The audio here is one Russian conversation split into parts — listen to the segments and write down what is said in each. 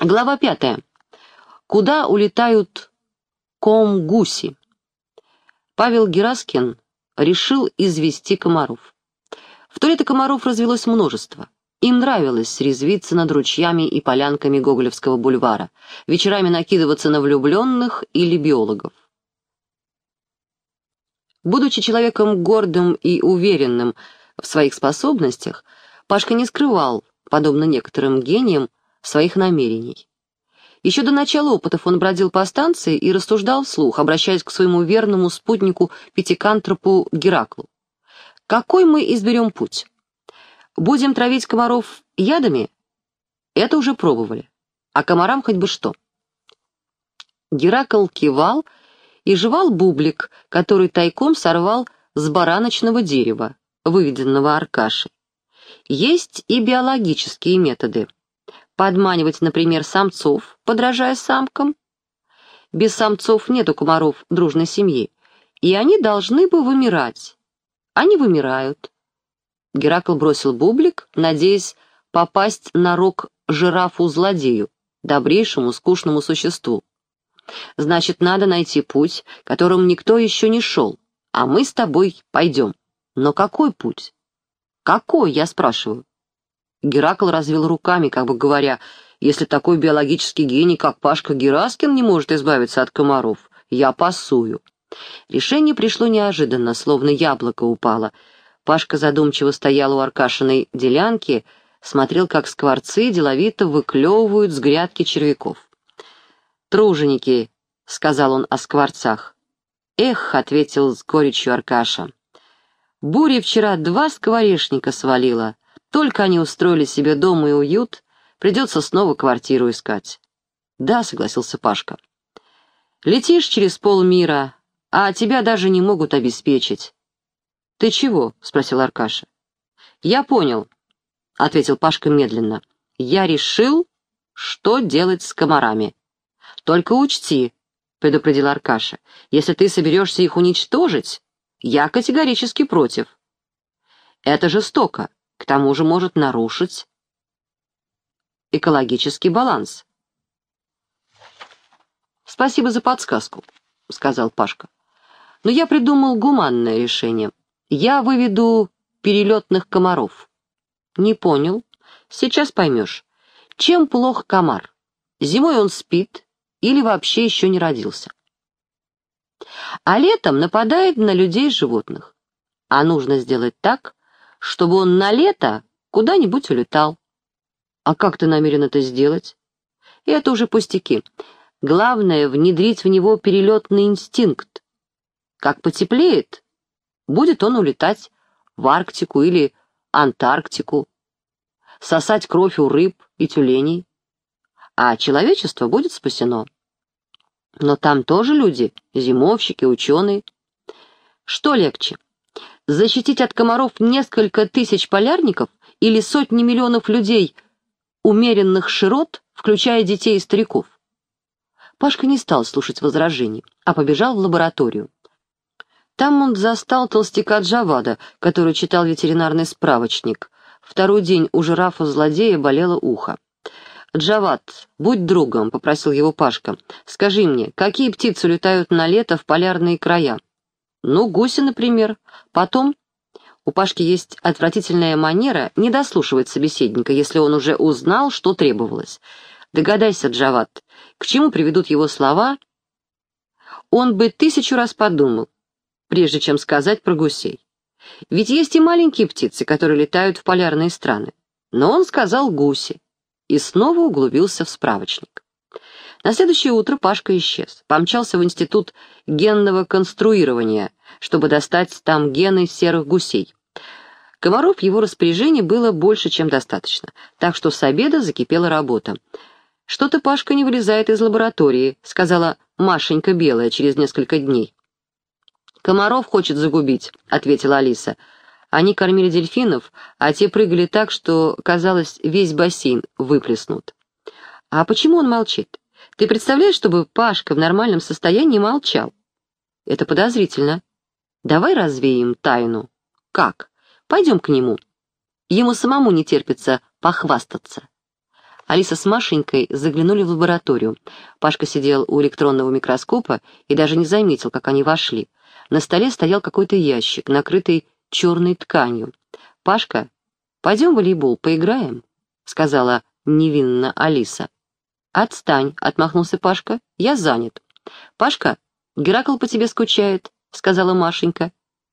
Глава пятая. Куда улетают комгуси? Павел Гераскин решил извести комаров. В туалете комаров развелось множество. Им нравилось резвиться над ручьями и полянками Гоголевского бульвара, вечерами накидываться на влюбленных или биологов. Будучи человеком гордым и уверенным в своих способностях, Пашка не скрывал, подобно некоторым гениям, своих намерений. Еще до начала опытов он бродил по станции и рассуждал вслух, обращаясь к своему верному спутнику Пятикантропу Гераклу. «Какой мы изберем путь? Будем травить комаров ядами? Это уже пробовали. А комарам хоть бы что». Геракл кивал и жевал бублик, который тайком сорвал с бараночного дерева, выведенного Аркашей. Есть и биологические методы. Подманивать, например, самцов, подражая самкам. Без самцов нет у комаров дружной семьи, и они должны бы вымирать. Они вымирают. Геракл бросил бублик, надеясь попасть на рог жирафу-злодею, добрейшему скучному существу. Значит, надо найти путь, которым никто еще не шел, а мы с тобой пойдем. Но какой путь? Какой, я спрашиваю? Геракл развел руками, как бы говоря, если такой биологический гений, как Пашка Гераскин, не может избавиться от комаров, я пасую. Решение пришло неожиданно, словно яблоко упало. Пашка задумчиво стоял у Аркашиной делянки, смотрел, как скворцы деловито выклевывают с грядки червяков. «Труженики», — сказал он о скворцах. «Эх», — ответил с горечью Аркаша, — «буря вчера два скворечника свалила». Только они устроили себе дом и уют, придется снова квартиру искать. Да, согласился Пашка. Летишь через полмира, а тебя даже не могут обеспечить. Ты чего? спросил Аркаша. Я понял, ответил Пашка медленно. Я решил, что делать с комарами. Только учти, предупредил Аркаша, если ты соберешься их уничтожить, я категорически против. Это жестоко, к тому же может нарушить экологический баланс. «Спасибо за подсказку», — сказал Пашка. «Но я придумал гуманное решение. Я выведу перелетных комаров». «Не понял. Сейчас поймешь. Чем плох комар? Зимой он спит или вообще еще не родился. А летом нападает на людей и животных. А нужно сделать так, чтобы он на лето куда-нибудь улетал. А как ты намерен это сделать? И это уже пустяки. Главное — внедрить в него перелетный инстинкт. Как потеплеет, будет он улетать в Арктику или Антарктику, сосать кровь у рыб и тюленей, а человечество будет спасено. Но там тоже люди, зимовщики, ученые. Что легче, защитить от комаров несколько тысяч полярников или сотни миллионов людей, умеренных широт, включая детей и стариков. Пашка не стал слушать возражений, а побежал в лабораторию. Там он застал толстяка Джавада, который читал ветеринарный справочник. Второй день у жирафа-злодея болело ухо. «Джавад, будь другом», — попросил его Пашка. «Скажи мне, какие птицы летают на лето в полярные края?» Ну, гуси, например. Потом у Пашки есть отвратительная манера не дослушивать собеседника, если он уже узнал, что требовалось. Догадайся, Джават, к чему приведут его слова, он бы тысячу раз подумал, прежде чем сказать про гусей. Ведь есть и маленькие птицы, которые летают в полярные страны. Но он сказал гуси и снова углубился в справочник. На следующее утро Пашка исчез, помчался в институт генного конструирования, чтобы достать там гены серых гусей. Комаров в его распоряжении было больше, чем достаточно, так что с обеда закипела работа. «Что-то Пашка не вылезает из лаборатории», — сказала Машенька Белая через несколько дней. «Комаров хочет загубить», — ответила Алиса. Они кормили дельфинов, а те прыгали так, что, казалось, весь бассейн выплеснут. «А почему он молчит? Ты представляешь, чтобы Пашка в нормальном состоянии молчал? Это подозрительно. Давай развеем тайну. Как? Пойдем к нему. Ему самому не терпится похвастаться. Алиса с Машенькой заглянули в лабораторию. Пашка сидел у электронного микроскопа и даже не заметил, как они вошли. На столе стоял какой-то ящик, накрытый черной тканью. «Пашка, пойдем в волейбол, поиграем?» — сказала невинно Алиса. «Отстань», — отмахнулся Пашка, — «я занят». «Пашка, Геракл по тебе скучает», — сказала Машенька.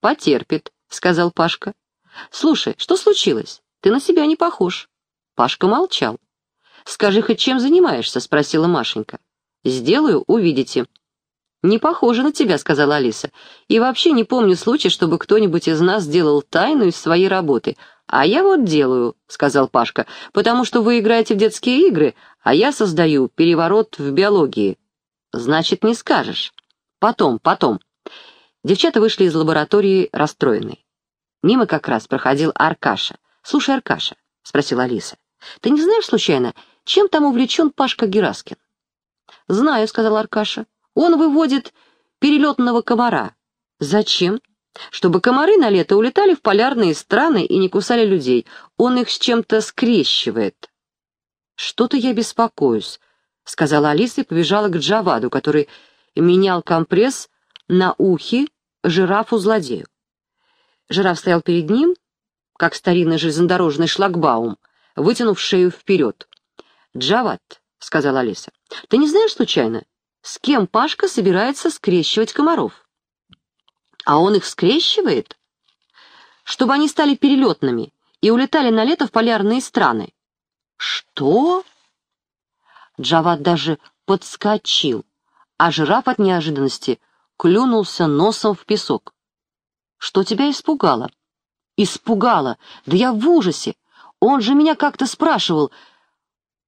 «Потерпит», — сказал Пашка. «Слушай, что случилось? Ты на себя не похож». Пашка молчал. «Скажи хоть, чем занимаешься?» — спросила Машенька. «Сделаю, увидите». «Не похоже на тебя», — сказала Алиса. «И вообще не помню случая, чтобы кто-нибудь из нас делал тайну из своей работы. А я вот делаю», — сказал Пашка, «потому что вы играете в детские игры, а я создаю переворот в биологии». «Значит, не скажешь». «Потом, потом». Девчата вышли из лаборатории расстроенные. Мимо как раз проходил Аркаша. «Слушай, Аркаша», — спросила Алиса, — «ты не знаешь, случайно, чем там увлечен Пашка Гераскин?» «Знаю», — сказал Аркаша. «Он выводит перелетного комара». «Зачем?» «Чтобы комары на лето улетали в полярные страны и не кусали людей. Он их с чем-то скрещивает». «Что-то я беспокоюсь», — сказала Алиса и побежала к Джаваду, который менял компресс на ухе жирафу-злодею. Жираф стоял перед ним, как старинный железнодорожный шлагбаум, вытянув шею вперед. «Джават», — сказала Алиса, — «ты не знаешь случайно, с кем Пашка собирается скрещивать комаров?» «А он их скрещивает?» «Чтобы они стали перелетными и улетали на лето в полярные страны». «Что?» Джават даже подскочил, а жираф от неожиданности клюнулся носом в песок. «Что тебя испугало?» «Испугало! Да я в ужасе! Он же меня как-то спрашивал,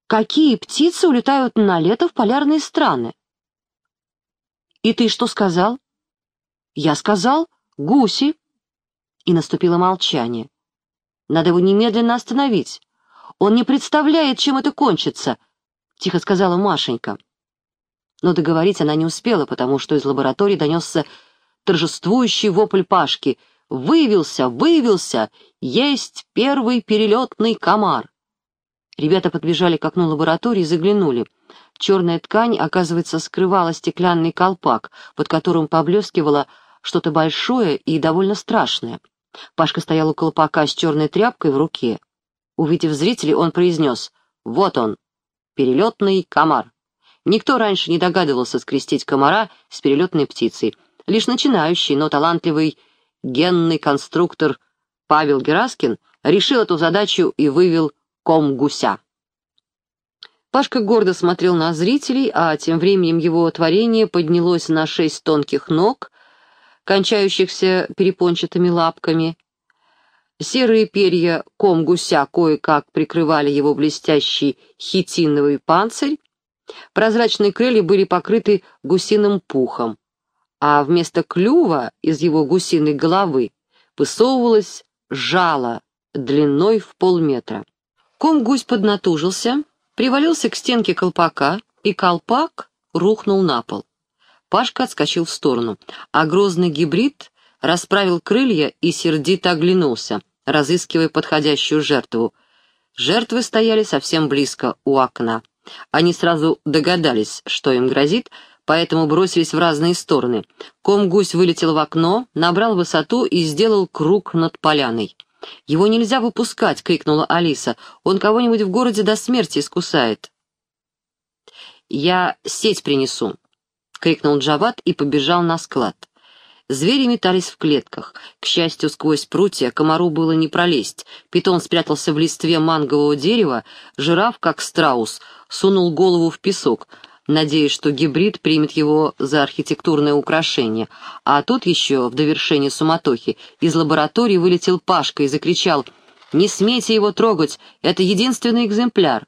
какие птицы улетают на лето в полярные страны?» «И ты что сказал?» «Я сказал, гуси». И наступило молчание. «Надо его немедленно остановить. Он не представляет, чем это кончится», — тихо сказала Машенька. Но договорить она не успела, потому что из лаборатории донесся торжествующий вопль Пашки. «Выявился! Выявился! Есть первый перелетный комар!» Ребята подбежали к окну лаборатории и заглянули. Черная ткань, оказывается, скрывала стеклянный колпак, под которым поблескивало что-то большое и довольно страшное. Пашка стоял у колпака с черной тряпкой в руке. Увидев зрителей, он произнес «Вот он, перелетный комар». Никто раньше не догадывался скрестить комара с перелетной птицей. Лишь начинающий, но талантливый генный конструктор Павел Гераскин решил эту задачу и вывел ком гуся. Пашка гордо смотрел на зрителей, а тем временем его творение поднялось на шесть тонких ног, кончающихся перепончатыми лапками. Серые перья ком гуся кое-как прикрывали его блестящий хитиновый панцирь, прозрачные крылья были покрыты гусиным пухом, а вместо клюва из его гусиной головы высовывалось жало длиной в полметра. Ком-гусь поднатужился, привалился к стенке колпака, и колпак рухнул на пол. Пашка отскочил в сторону, а грозный гибрид расправил крылья и сердито оглянулся, разыскивая подходящую жертву. Жертвы стояли совсем близко у окна. Они сразу догадались, что им грозит, поэтому бросились в разные стороны. Ком-гусь вылетел в окно, набрал высоту и сделал круг над поляной. «Его нельзя выпускать!» — крикнула Алиса. «Он кого-нибудь в городе до смерти искусает!» «Я сеть принесу!» — крикнул Джават и побежал на склад. Звери метались в клетках. К счастью, сквозь прутья комару было не пролезть. Питон спрятался в листве мангового дерева, жираф, как страус, сунул голову в песок, надеясь, что гибрид примет его за архитектурное украшение. А тут еще, в довершение суматохи, из лаборатории вылетел Пашка и закричал «Не смейте его трогать, это единственный экземпляр».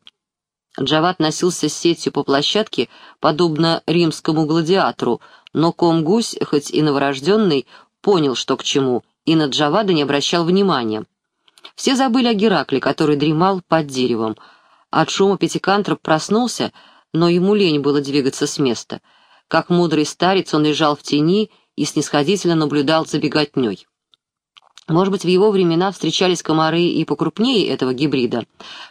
Джават носился с сетью по площадке, подобно римскому гладиатору, но ком-гусь, хоть и новорожденный, понял, что к чему, и на Джавада не обращал внимания. Все забыли о Геракле, который дремал под деревом. От шума пятикантроп проснулся, но ему лень было двигаться с места. Как мудрый старец он лежал в тени и снисходительно наблюдал за беготней. Может быть, в его времена встречались комары и покрупнее этого гибрида.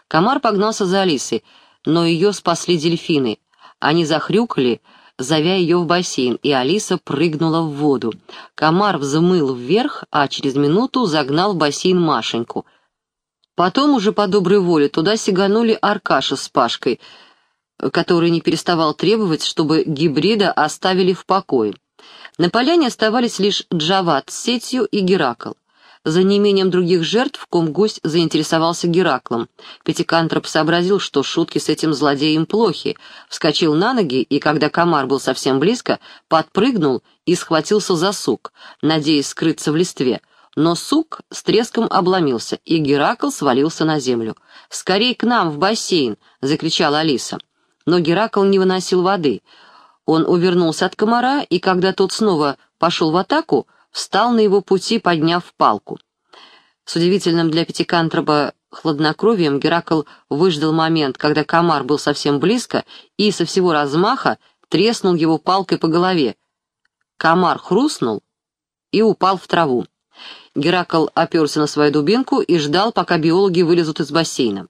Комар погнался за Алисой. но ее спасли дельфины. Они захрюкали, зовя ее в бассейн, и Алиса прыгнула в воду. Комар взмыл вверх, а через минуту загнал в бассейн Машеньку. Потом уже по доброй воле туда сиганули Аркаша с Пашкой, который не переставал требовать, чтобы гибрида оставили в покое. На поляне оставались лишь Джават с сетью и Геракл. За неимением других жертв ком-гость заинтересовался Гераклом. Пятикантроп сообразил, что шутки с этим злодеем плохи, вскочил на ноги и, когда комар был совсем близко, подпрыгнул и схватился за сук, надеясь скрыться в листве. Но сук с треском обломился, и Геракл свалился на землю. «Скорей к нам, в бассейн!» — закричала Алиса. Но Геракл не выносил воды. Он увернулся от комара, и когда тот снова пошел в атаку, встал на его пути, подняв палку. С удивительным для пятикантроба хладнокровием Геракл выждал момент, когда комар был совсем близко, и со всего размаха треснул его палкой по голове. Комар хрустнул и упал в траву. Геракл оперся на свою дубинку и ждал, пока биологи вылезут из бассейна.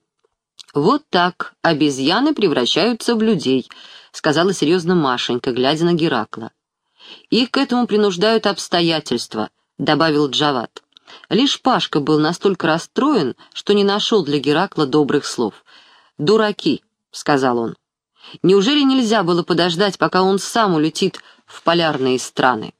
«Вот так обезьяны превращаются в людей», — сказала серьезно Машенька, глядя на Геракла. «Их к этому принуждают обстоятельства», — добавил Джават. Лишь Пашка был настолько расстроен, что не нашел для Геракла добрых слов. «Дураки», — сказал он. «Неужели нельзя было подождать, пока он сам улетит в полярные страны?»